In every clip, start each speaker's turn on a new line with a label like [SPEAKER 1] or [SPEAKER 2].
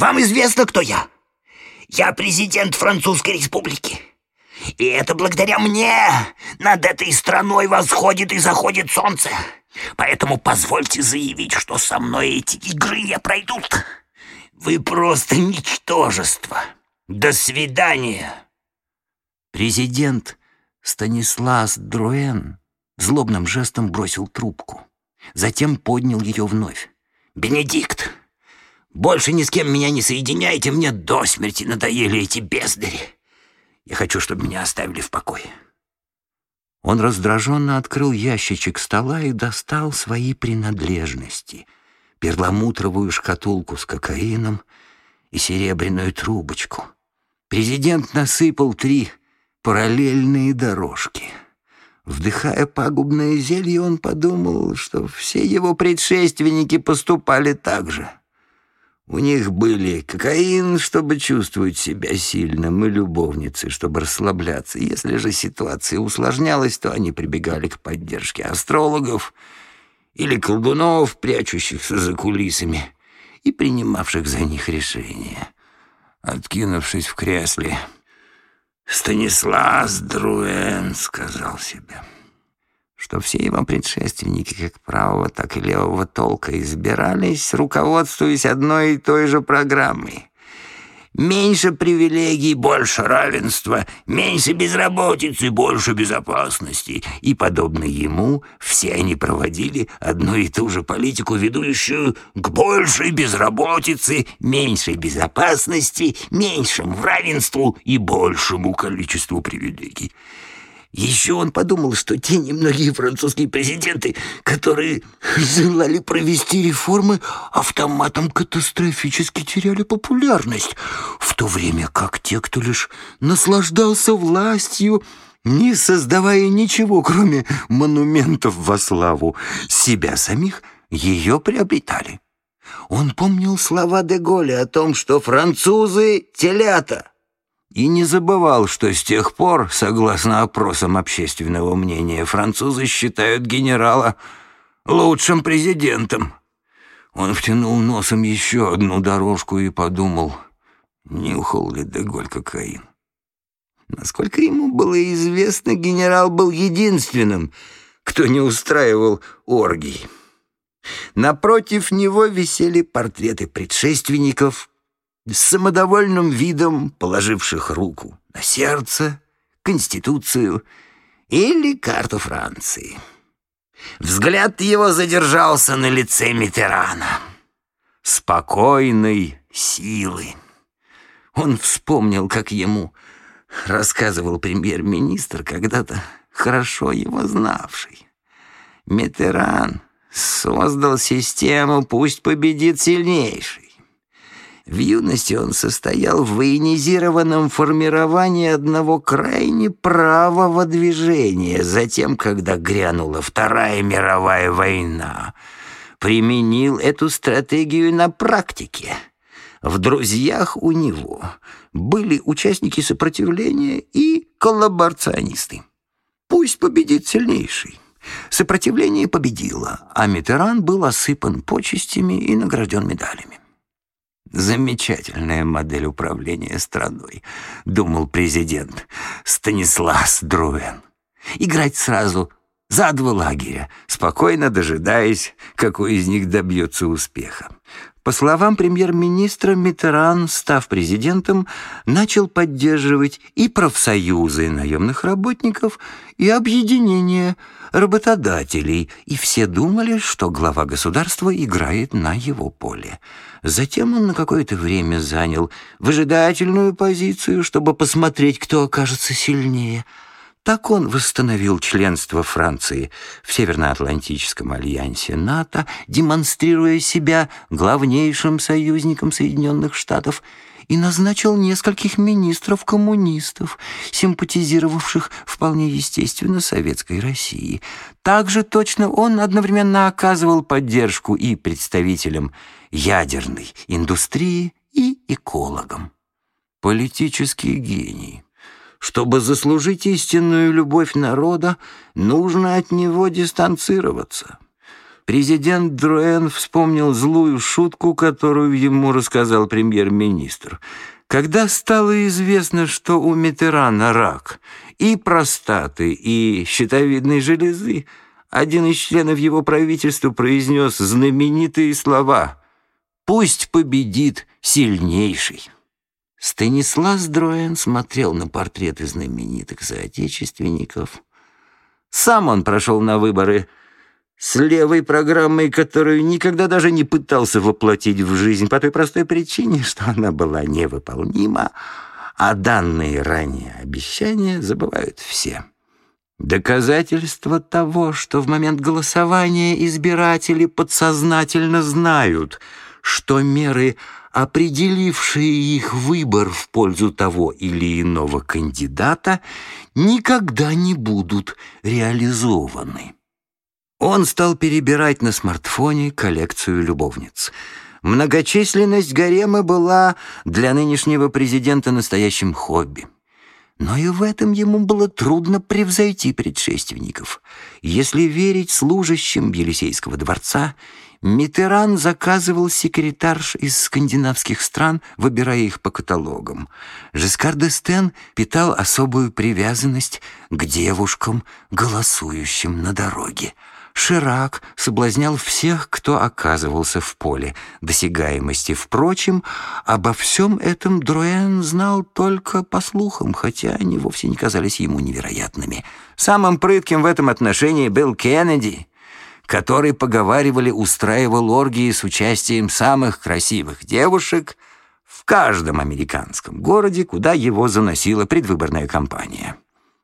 [SPEAKER 1] Вам известно, кто я? Я президент Французской республики. И это благодаря мне над этой страной восходит и заходит солнце. Поэтому позвольте заявить, что со мной эти игры не пройдут. Вы просто ничтожество. До свидания.
[SPEAKER 2] Президент Станислас Друэн злобным жестом бросил трубку. Затем поднял ее вновь.
[SPEAKER 1] «Бенедикт, больше ни с кем меня не соединяйте, мне до смерти надоели эти бездари. Я хочу, чтобы меня оставили в покое».
[SPEAKER 2] Он раздраженно открыл ящичек стола и достал свои принадлежности. Перламутровую шкатулку с кокаином и серебряную трубочку. Президент насыпал три параллельные дорожки. Вдыхая пагубное зелье, он подумал, что все его предшественники поступали так же. У них были кокаин, чтобы чувствовать себя сильным, и любовницы, чтобы расслабляться. Если же ситуация усложнялась, то они прибегали к поддержке астрологов или колдунов, прячущихся за кулисами и принимавших за них решения. Откинувшись в кресле, Станислав Друэн сказал себе — что все его предшественники, как правого, так и левого толка, избирались, руководствуясь одной и той же программой. Меньше привилегий, больше равенства, меньше безработицы, больше безопасности. И, подобно ему, все они проводили одну и ту же политику, ведущую к большей безработице, меньшей безопасности, меньшему равенству и большему количеству привилегий. Еще он подумал, что те немногие французские президенты, которые желали провести реформы, автоматом катастрофически теряли популярность, в то время как те, кто лишь наслаждался властью, не создавая ничего, кроме монументов во славу себя самих, ее приобретали. Он помнил слова де Голля о том, что французы — телята, и не забывал, что с тех пор, согласно опросам общественного мнения, французы считают генерала лучшим президентом. Он втянул носом еще одну дорожку и подумал, нюхал ли Деголь кокаин. Насколько ему было известно, генерал был единственным, кто не устраивал оргий. Напротив него висели портреты предшественников, с самодовольным видом положивших руку на сердце, Конституцию или карту Франции. Взгляд его задержался на лице Митерана. Спокойной силы. Он вспомнил, как ему рассказывал премьер-министр, когда-то хорошо его знавший. Митеран создал систему «Пусть победит сильнейший». В юности он состоял в военизированном формировании одного крайне правого движения. Затем, когда грянула Вторая мировая война, применил эту стратегию на практике. В друзьях у него были участники сопротивления и коллаборационисты. Пусть победит сильнейший. Сопротивление победило, а Митеран был осыпан почестями и награжден медалями. Замечательная модель управления страной, думал президент Станислав Друен. Играть сразу за два лагеря, спокойно дожидаясь, какой из них добьется успеха. По словам премьер-министра, Митеран, став президентом, начал поддерживать и профсоюзы наемных работников, и объединения работодателей, и все думали, что глава государства играет на его поле. Затем он на какое-то время занял выжидательную позицию, чтобы посмотреть, кто окажется сильнее – так он восстановил членство Франции в Североатлантическом альянсе НАТО, демонстрируя себя главнейшим союзником Соединенных Штатов и назначил нескольких министров-коммунистов, симпатизировавших вполне естественно Советской России. Также точно он одновременно оказывал поддержку и представителям ядерной индустрии, и экологам. Политический гений. Чтобы заслужить истинную любовь народа, нужно от него дистанцироваться. Президент Друэн вспомнил злую шутку, которую ему рассказал премьер-министр. Когда стало известно, что у Митерана рак и простаты, и щитовидной железы, один из членов его правительства произнес знаменитые слова «Пусть победит сильнейший». Станислав Дроен смотрел на портреты знаменитых соотечественников. Сам он прошел на выборы с левой программой, которую никогда даже не пытался воплотить в жизнь по той простой причине, что она была невыполнима, а данные ранее обещания забывают все. Доказательство того, что в момент голосования избиратели подсознательно знают, что меры определившие их выбор в пользу того или иного кандидата, никогда не будут реализованы. Он стал перебирать на смартфоне коллекцию любовниц. Многочисленность гарема была для нынешнего президента настоящим хобби. Но и в этом ему было трудно превзойти предшественников. Если верить служащим Елисейского дворца, Митеран заказывал секретарш из скандинавских стран, выбирая их по каталогам. Жескар Стен питал особую привязанность к девушкам, голосующим на дороге. Ширак соблазнял всех, кто оказывался в поле досягаемости. Впрочем, обо всем этом Дроен знал только по слухам, хотя они вовсе не казались ему невероятными. Самым прытким в этом отношении был Кеннеди — который, поговаривали, устраивал оргии с участием самых красивых девушек в каждом американском городе, куда его заносила предвыборная кампания.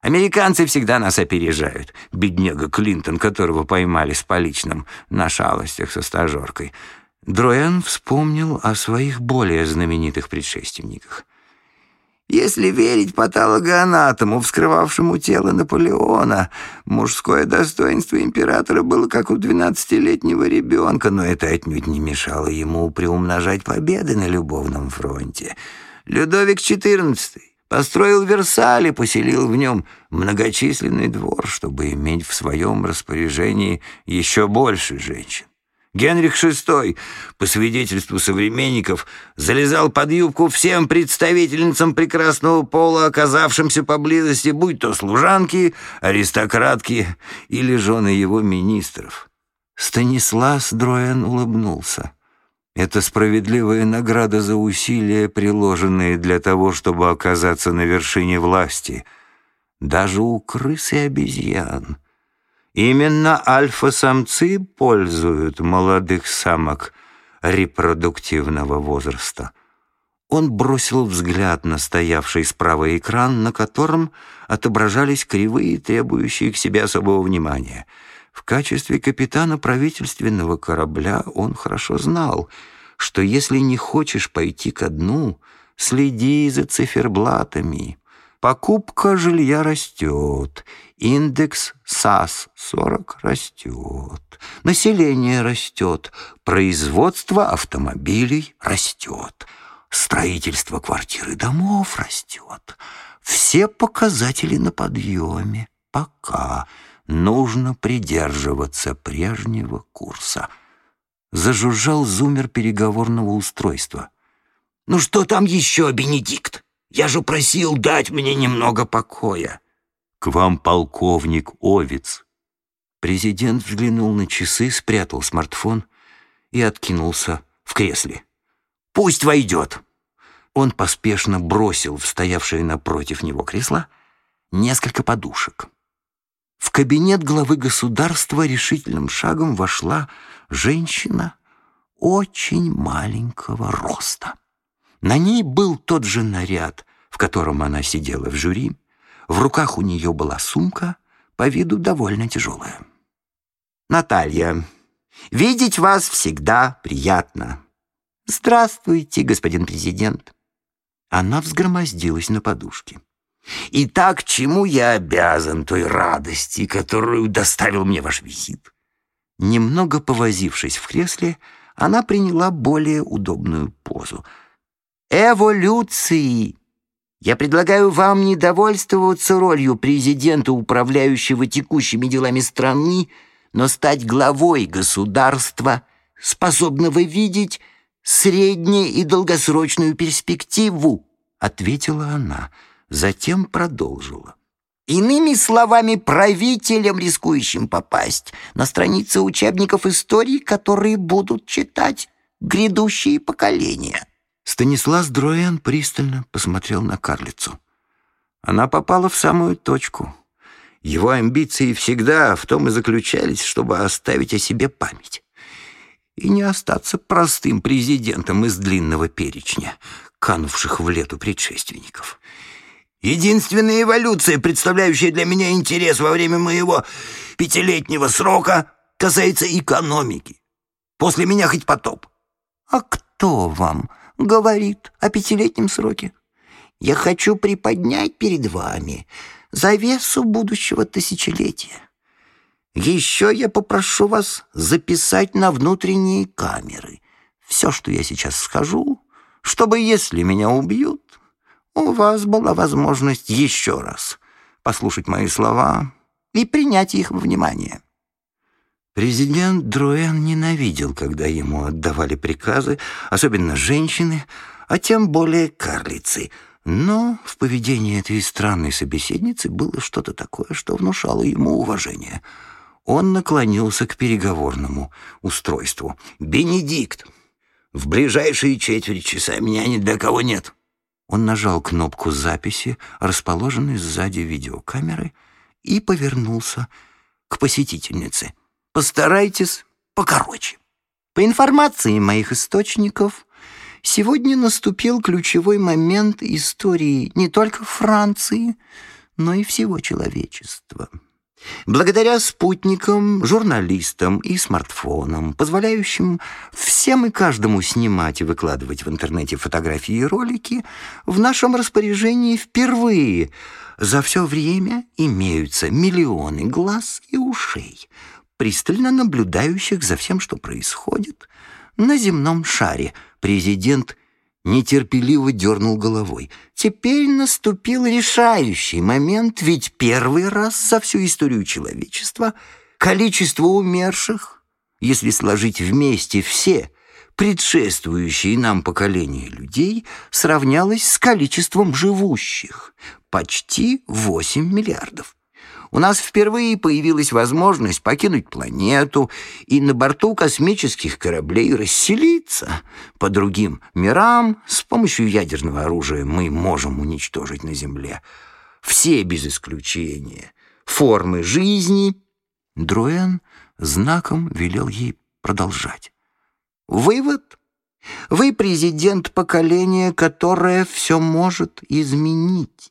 [SPEAKER 2] Американцы всегда нас опережают. Бедняга Клинтон, которого поймали с поличным на шалостях со стажеркой. Дроен вспомнил о своих более знаменитых предшественниках. Если верить патологоанатому, вскрывавшему тело Наполеона, мужское достоинство императора было как у двенадцатилетнего ребенка, но это отнюдь не мешало ему приумножать победы на любовном фронте. Людовик XIV построил Версаль и поселил в нем многочисленный двор, чтобы иметь в своем распоряжении еще больше женщин. Генрих VI, по свидетельству современников, залезал под юбку всем представительницам прекрасного пола, оказавшимся поблизости, будь то служанки, аристократки или жены его министров. Станислав Дроен улыбнулся. Это справедливая награда за усилия, приложенные для того, чтобы оказаться на вершине власти. Даже у крыс и обезьян — Именно альфа-самцы пользуют молодых самок репродуктивного возраста. Он бросил взгляд на стоявший справа экран, на котором отображались кривые, требующие к себе особого внимания. В качестве капитана правительственного корабля он хорошо знал, что если не хочешь пойти ко дну, следи за циферблатами. Покупка жилья растет, Индекс САС-40 растет, население растет, производство автомобилей растет, строительство квартир и домов растет. Все показатели на подъеме. Пока нужно придерживаться прежнего курса. Зажужжал зумер переговорного устройства. «Ну что там еще, Бенедикт? Я же просил дать мне немного покоя». «К вам полковник Овец». Президент взглянул на часы, спрятал смартфон и откинулся в кресле. «Пусть войдет!» Он поспешно бросил в стоявшее напротив него кресло несколько подушек. В кабинет главы государства решительным шагом вошла женщина очень маленького роста. На ней был тот же наряд, в котором она сидела в жюри, в руках у нее была сумка, по виду довольно тяжелая. «Наталья, видеть вас всегда приятно. Здравствуйте, господин президент». Она взгромоздилась на подушке. «Итак, чему я обязан той радости, которую доставил мне ваш визит?» Немного повозившись в кресле, она приняла более удобную позу. «Эволюции!» Я предлагаю вам не довольствоваться ролью президента, управляющего текущими делами страны,
[SPEAKER 1] но стать главой государства, способного видеть среднюю и долгосрочную перспективу, ответила она, затем продолжила. Иными словами, правителям, рискующим попасть на страницы учебников истории, которые будут читать грядущие поколения.
[SPEAKER 2] Станислав Дроян пристально посмотрел на карлицу. Она попала в самую точку. Его амбиции всегда в том и заключались, чтобы оставить о себе память и не остаться простым президентом из длинного перечня, канувших в лету предшественников. Единственная эволюция, представляющая для меня интерес во время моего пятилетнего срока, касается экономики. После меня хоть потоп.
[SPEAKER 1] А кто вам говорит о пятилетнем сроке? Я хочу приподнять перед вами завесу будущего тысячелетия. Еще я попрошу вас записать на внутренние камеры все, что я сейчас скажу, чтобы, если меня убьют, у вас была возможность еще раз послушать мои слова и принять их во внимание.
[SPEAKER 2] Президент Друэн ненавидел, когда ему отдавали приказы, особенно женщины, а тем более карлицы. Но в поведении этой странной собеседницы было что-то такое, что внушало ему уважение. Он наклонился к переговорному устройству. «Бенедикт, в ближайшие четверть часа меня ни для кого нет». Он нажал кнопку записи, расположенной сзади видеокамеры, и повернулся к посетительнице. «Постарайтесь покороче».
[SPEAKER 1] По информации моих источников, сегодня наступил ключевой момент истории не только Франции, но и всего человечества. Благодаря спутникам, журналистам и смартфонам, позволяющим всем и каждому снимать и выкладывать в интернете фотографии и ролики, в нашем распоряжении впервые за все время имеются миллионы глаз и ушей, пристально наблюдающих за всем, что происходит на земном шаре. Президент нетерпеливо дернул головой. Теперь наступил решающий момент, ведь первый раз за всю историю человечества количество умерших, если сложить вместе все предшествующие нам поколения людей, сравнялось с количеством живущих — почти 8 миллиардов у нас впервые появилась возможность покинуть планету и на борту космических кораблей расселиться по другим мирам. С помощью ядерного оружия мы можем уничтожить на Земле все без исключения формы жизни.
[SPEAKER 2] Дроен знаком велел ей продолжать.
[SPEAKER 1] Вывод. Вы президент поколения, которое все может изменить.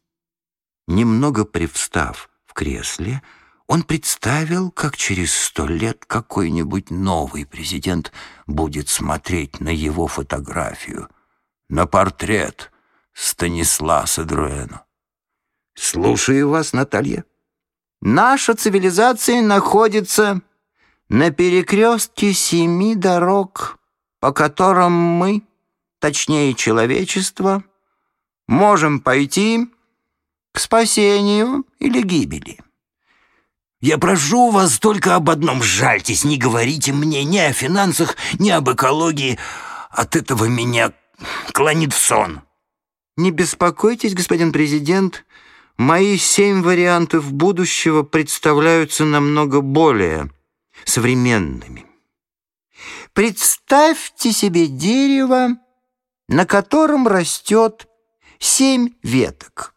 [SPEAKER 2] Немного привстав, в кресле, он представил, как через сто лет какой-нибудь новый президент будет смотреть на его фотографию, на портрет Станисласа Друэна.
[SPEAKER 1] «Слушаю вас, Наталья. Наша цивилизация находится на перекрестке семи дорог, по которым мы, точнее человечество, можем пойти к спасению или гибели. Я прошу вас только об одном жальтесь, не говорите мне ни о финансах, ни об экологии. От этого меня клонит в сон.
[SPEAKER 2] Не беспокойтесь, господин президент, мои семь вариантов будущего представляются намного более современными.
[SPEAKER 1] Представьте себе дерево, на котором растет семь веток.